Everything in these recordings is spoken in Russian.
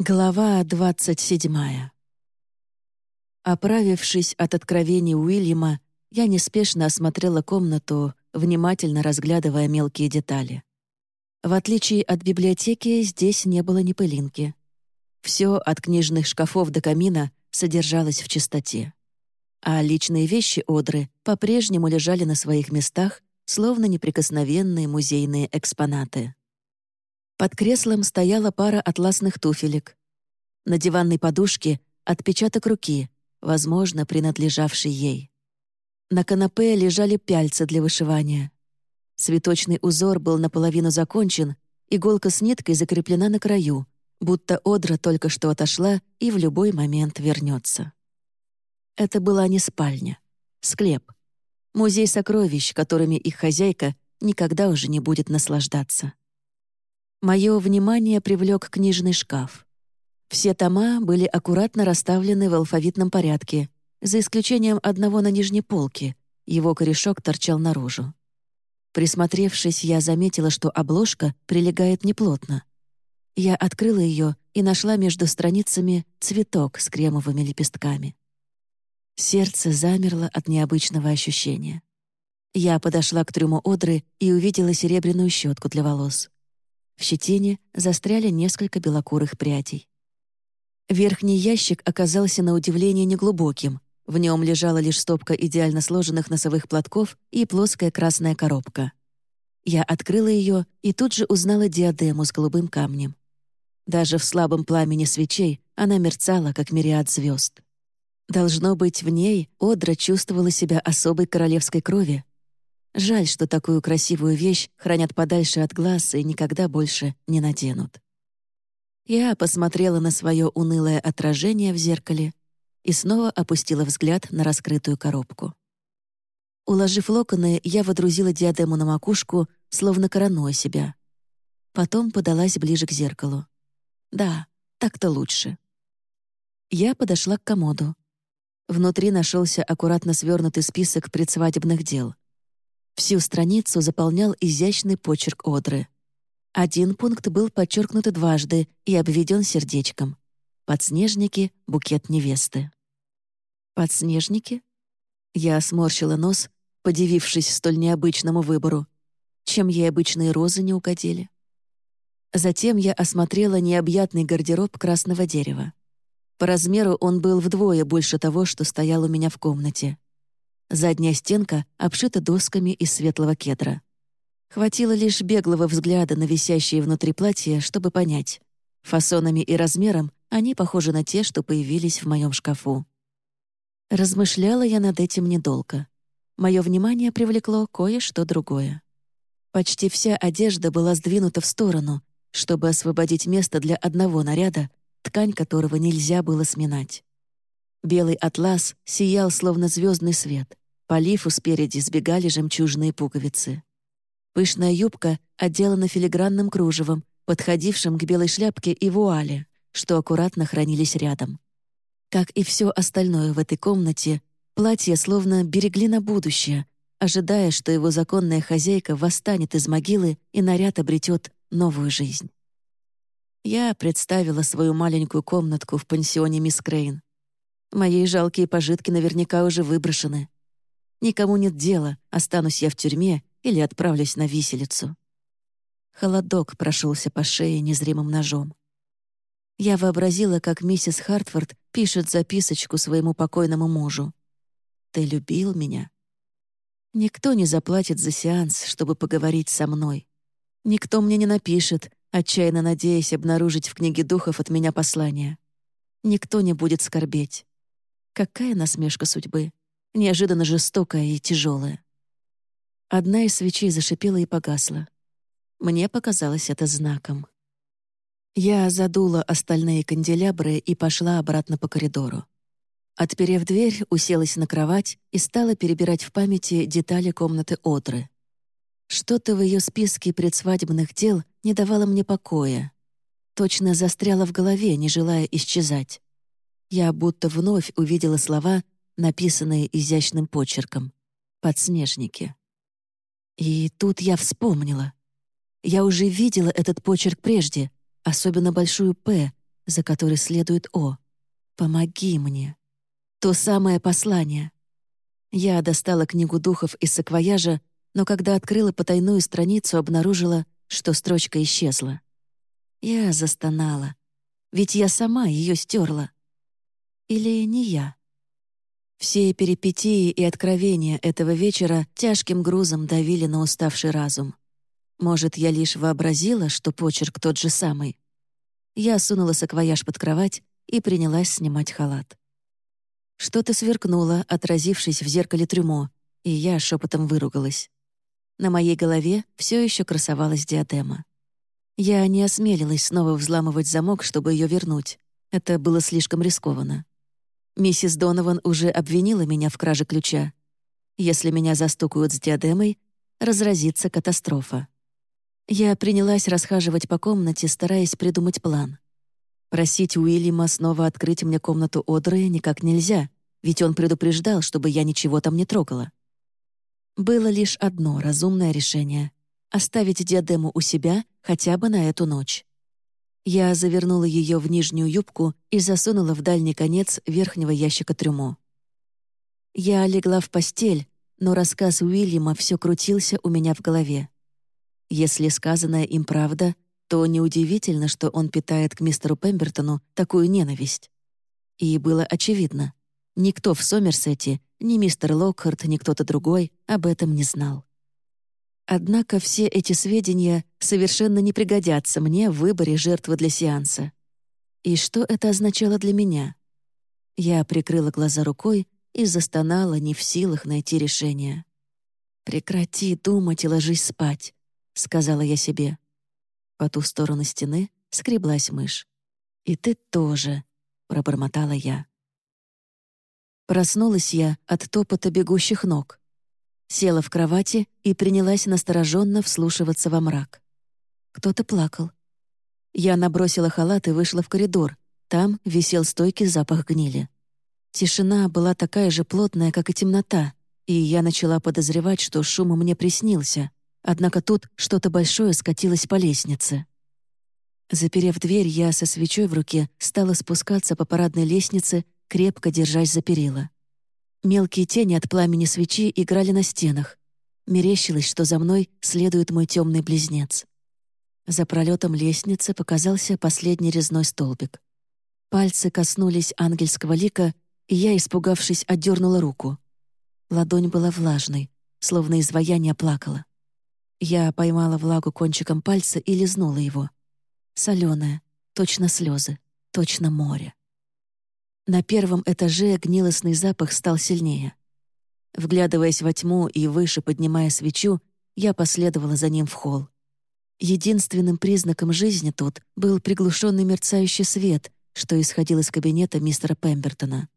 Глава двадцать седьмая. Оправившись от откровений Уильяма, я неспешно осмотрела комнату, внимательно разглядывая мелкие детали. В отличие от библиотеки, здесь не было ни пылинки. Все от книжных шкафов до камина содержалось в чистоте. А личные вещи Одры по-прежнему лежали на своих местах, словно неприкосновенные музейные экспонаты. Под креслом стояла пара атласных туфелек. На диванной подушке — отпечаток руки, возможно, принадлежавший ей. На канапе лежали пяльцы для вышивания. Цветочный узор был наполовину закончен, иголка с ниткой закреплена на краю, будто Одра только что отошла и в любой момент вернется. Это была не спальня, склеп. Музей сокровищ, которыми их хозяйка никогда уже не будет наслаждаться. Мое внимание привлек книжный шкаф. Все тома были аккуратно расставлены в алфавитном порядке, за исключением одного на нижней полке, его корешок торчал наружу. Присмотревшись, я заметила, что обложка прилегает неплотно. Я открыла ее и нашла между страницами цветок с кремовыми лепестками. Сердце замерло от необычного ощущения. Я подошла к трюму Одры и увидела серебряную щетку для волос. В щетине застряли несколько белокурых прядей. Верхний ящик оказался на удивление неглубоким. В нем лежала лишь стопка идеально сложенных носовых платков и плоская красная коробка. Я открыла ее и тут же узнала диадему с голубым камнем. Даже в слабом пламени свечей она мерцала, как мириад звезд. Должно быть, в ней Одра чувствовала себя особой королевской крови, Жаль, что такую красивую вещь хранят подальше от глаз и никогда больше не наденут. Я посмотрела на свое унылое отражение в зеркале и снова опустила взгляд на раскрытую коробку. Уложив локоны, я водрузила диадему на макушку, словно коронуя себя. Потом подалась ближе к зеркалу. Да, так-то лучше. Я подошла к комоду. Внутри нашелся аккуратно свернутый список предсвадебных дел — Всю страницу заполнял изящный почерк Одры. Один пункт был подчеркнут дважды и обведен сердечком. «Подснежники. Букет невесты». «Подснежники?» Я сморщила нос, подивившись столь необычному выбору. Чем ей обычные розы не угодили? Затем я осмотрела необъятный гардероб красного дерева. По размеру он был вдвое больше того, что стоял у меня в комнате. Задняя стенка обшита досками из светлого кедра. Хватило лишь беглого взгляда на висящие внутри платья, чтобы понять. Фасонами и размером они похожи на те, что появились в моем шкафу. Размышляла я над этим недолго. Мое внимание привлекло кое-что другое. Почти вся одежда была сдвинута в сторону, чтобы освободить место для одного наряда, ткань которого нельзя было сминать. Белый атлас сиял, словно звездный свет. По лифу спереди сбегали жемчужные пуговицы. Пышная юбка отделана филигранным кружевом, подходившим к белой шляпке и вуале, что аккуратно хранились рядом. Как и все остальное в этой комнате, платье словно берегли на будущее, ожидая, что его законная хозяйка восстанет из могилы и наряд обретет новую жизнь. Я представила свою маленькую комнатку в пансионе мисс Крейн, Мои жалкие пожитки наверняка уже выброшены. Никому нет дела, останусь я в тюрьме или отправлюсь на виселицу. Холодок прошелся по шее незримым ножом. Я вообразила, как миссис Хартфорд пишет записочку своему покойному мужу. «Ты любил меня?» Никто не заплатит за сеанс, чтобы поговорить со мной. Никто мне не напишет, отчаянно надеясь обнаружить в книге духов от меня послание. Никто не будет скорбеть. Какая насмешка судьбы. Неожиданно жестокая и тяжелая. Одна из свечей зашипела и погасла. Мне показалось это знаком. Я задула остальные канделябры и пошла обратно по коридору. Отперев дверь, уселась на кровать и стала перебирать в памяти детали комнаты Одры. Что-то в ее списке предсвадебных дел не давало мне покоя. Точно застряло в голове, не желая исчезать я будто вновь увидела слова, написанные изящным почерком. «Подснежники». И тут я вспомнила. Я уже видела этот почерк прежде, особенно большую «П», за которой следует О. «Помоги мне». То самое послание. Я достала книгу духов из саквояжа, но когда открыла потайную страницу, обнаружила, что строчка исчезла. Я застонала. Ведь я сама ее стерла. Или не я? Все перипетии и откровения этого вечера тяжким грузом давили на уставший разум. Может, я лишь вообразила, что почерк тот же самый. Я сунула саквояж под кровать и принялась снимать халат. Что-то сверкнуло, отразившись в зеркале трюмо, и я шепотом выругалась. На моей голове все еще красовалась диадема. Я не осмелилась снова взламывать замок, чтобы ее вернуть. Это было слишком рискованно. Миссис Донован уже обвинила меня в краже ключа. Если меня застукают с диадемой, разразится катастрофа. Я принялась расхаживать по комнате, стараясь придумать план. Просить Уильяма снова открыть мне комнату Одры никак нельзя, ведь он предупреждал, чтобы я ничего там не трогала. Было лишь одно разумное решение — оставить диадему у себя хотя бы на эту ночь. Я завернула ее в нижнюю юбку и засунула в дальний конец верхнего ящика трюмо. Я легла в постель, но рассказ Уильяма все крутился у меня в голове. Если сказанное им правда, то неудивительно, что он питает к мистеру Пембертону такую ненависть. И было очевидно. Никто в Сомерсете, ни мистер Локхарт, ни кто-то другой об этом не знал. Однако все эти сведения совершенно не пригодятся мне в выборе жертвы для сеанса. И что это означало для меня? Я прикрыла глаза рукой и застонала, не в силах найти решение. «Прекрати думать и ложись спать», — сказала я себе. По ту сторону стены скреблась мышь. «И ты тоже», — пробормотала я. Проснулась я от топота бегущих ног села в кровати и принялась настороженно вслушиваться во мрак. Кто-то плакал. Я набросила халат и вышла в коридор. Там висел стойкий запах гнили. Тишина была такая же плотная, как и темнота, и я начала подозревать, что шум мне приснился. Однако тут что-то большое скатилось по лестнице. Заперев дверь, я со свечой в руке стала спускаться по парадной лестнице, крепко держась за перила. Мелкие тени от пламени свечи играли на стенах. Мерещилось, что за мной следует мой темный близнец. За пролетом лестницы показался последний резной столбик. Пальцы коснулись ангельского лика, и я, испугавшись, отдернула руку. Ладонь была влажной, словно изваяние плакала. Я поймала влагу кончиком пальца и лизнула его. Соленая, точно слезы, точно море. На первом этаже гнилостный запах стал сильнее. Вглядываясь во тьму и выше поднимая свечу, я последовала за ним в холл. Единственным признаком жизни тут был приглушенный мерцающий свет, что исходил из кабинета мистера Пембертона.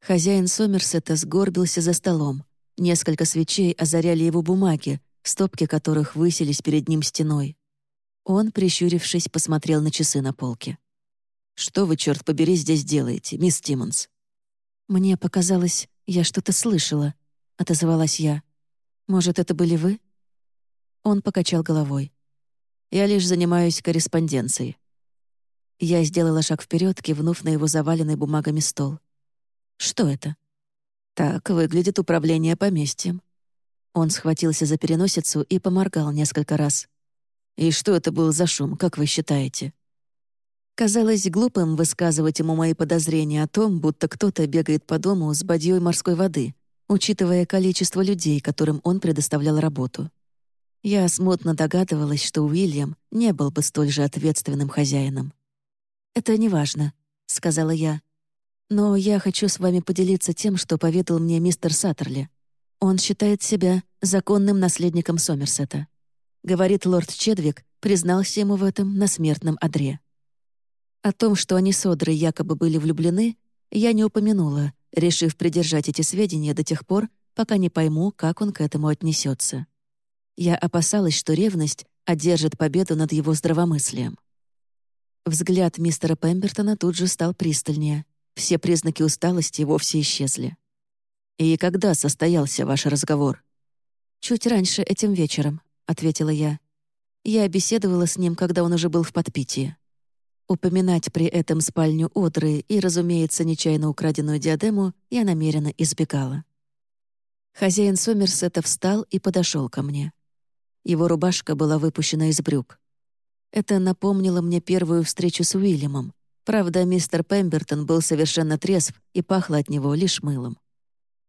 Хозяин Сомерсета сгорбился за столом. Несколько свечей озаряли его бумаги, стопки которых высились перед ним стеной. Он, прищурившись, посмотрел на часы на полке. «Что вы, черт побери, здесь делаете, мисс Тиммонс?» «Мне показалось, я что-то слышала», — отозвалась я. «Может, это были вы?» Он покачал головой. «Я лишь занимаюсь корреспонденцией». Я сделала шаг вперед, кивнув на его заваленный бумагами стол. «Что это?» «Так выглядит управление поместьем». Он схватился за переносицу и поморгал несколько раз. «И что это был за шум, как вы считаете?» Казалось глупым высказывать ему мои подозрения о том, будто кто-то бегает по дому с бадьей морской воды, учитывая количество людей, которым он предоставлял работу. Я смутно догадывалась, что Уильям не был бы столь же ответственным хозяином. «Это неважно», — сказала я. «Но я хочу с вами поделиться тем, что поведал мне мистер Саттерли. Он считает себя законным наследником Сомерсета. Говорит, лорд Чедвик признался ему в этом на смертном одре. О том, что они с Одрой якобы были влюблены, я не упомянула, решив придержать эти сведения до тех пор, пока не пойму, как он к этому отнесется. Я опасалась, что ревность одержит победу над его здравомыслием. Взгляд мистера Пембертона тут же стал пристальнее. Все признаки усталости вовсе исчезли. «И когда состоялся ваш разговор?» «Чуть раньше, этим вечером», — ответила я. Я беседовала с ним, когда он уже был в подпитии. Упоминать при этом спальню Одры и, разумеется, нечаянно украденную диадему я намеренно избегала. Хозяин Сомерсета встал и подошел ко мне. Его рубашка была выпущена из брюк. Это напомнило мне первую встречу с Уильямом. Правда, мистер Пембертон был совершенно трезв и пахло от него лишь мылом.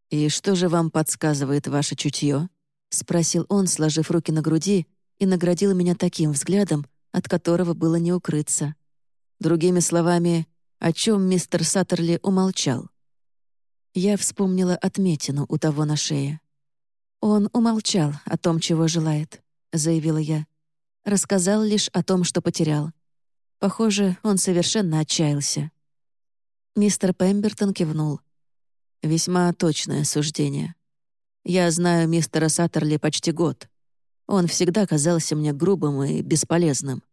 «И что же вам подсказывает ваше чутье?» — спросил он, сложив руки на груди, и наградил меня таким взглядом, от которого было не укрыться. Другими словами, о чем мистер Саттерли умолчал. Я вспомнила отметину у того на шее. «Он умолчал о том, чего желает», — заявила я. Рассказал лишь о том, что потерял. Похоже, он совершенно отчаялся. Мистер Пембертон кивнул. «Весьма точное суждение. Я знаю мистера Саттерли почти год. Он всегда казался мне грубым и бесполезным.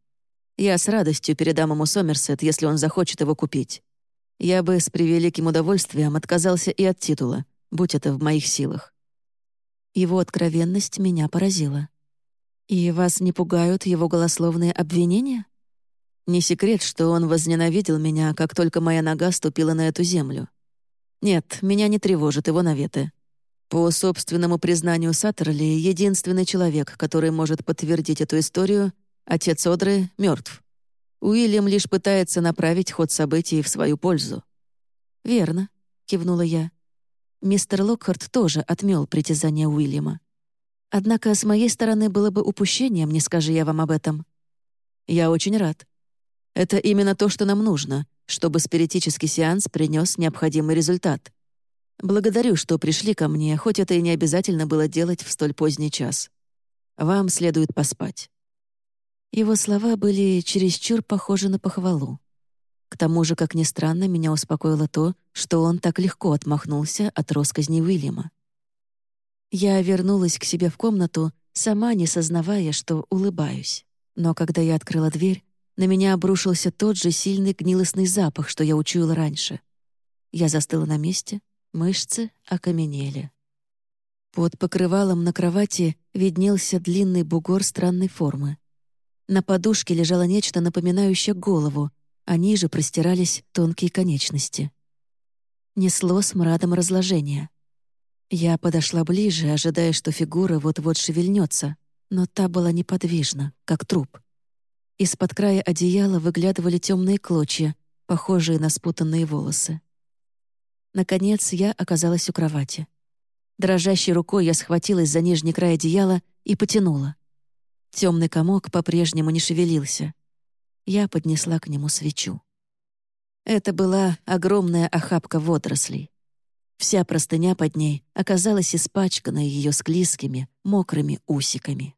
Я с радостью передам ему Сомерсет, если он захочет его купить. Я бы с превеликим удовольствием отказался и от титула, будь это в моих силах. Его откровенность меня поразила. «И вас не пугают его голословные обвинения?» Не секрет, что он возненавидел меня, как только моя нога ступила на эту землю. Нет, меня не тревожат его наветы. По собственному признанию Саттерли, единственный человек, который может подтвердить эту историю, отец Одры, мертв. Уильям лишь пытается направить ход событий в свою пользу. «Верно», — кивнула я. Мистер Локхарт тоже отмел притязание Уильяма. Однако с моей стороны было бы упущением, не скажи я вам об этом. Я очень рад. Это именно то, что нам нужно, чтобы спиритический сеанс принес необходимый результат. Благодарю, что пришли ко мне, хоть это и не обязательно было делать в столь поздний час. Вам следует поспать». Его слова были чересчур похожи на похвалу. К тому же, как ни странно, меня успокоило то, что он так легко отмахнулся от росказней Уильяма. Я вернулась к себе в комнату, сама не сознавая, что улыбаюсь. Но когда я открыла дверь, на меня обрушился тот же сильный гнилостный запах, что я учуяла раньше. Я застыла на месте, Мышцы окаменели. Под покрывалом на кровати виднелся длинный бугор странной формы. На подушке лежало нечто напоминающее голову, а ниже простирались тонкие конечности. Несло смрадом разложения. Я подошла ближе, ожидая, что фигура вот-вот шевельнется, но та была неподвижна, как труп. Из-под края одеяла выглядывали темные клочья, похожие на спутанные волосы. Наконец я оказалась у кровати. Дрожащей рукой я схватилась за нижний край одеяла и потянула. Темный комок по-прежнему не шевелился. Я поднесла к нему свечу. Это была огромная охапка водорослей. Вся простыня под ней оказалась испачкана ее склизкими, мокрыми усиками.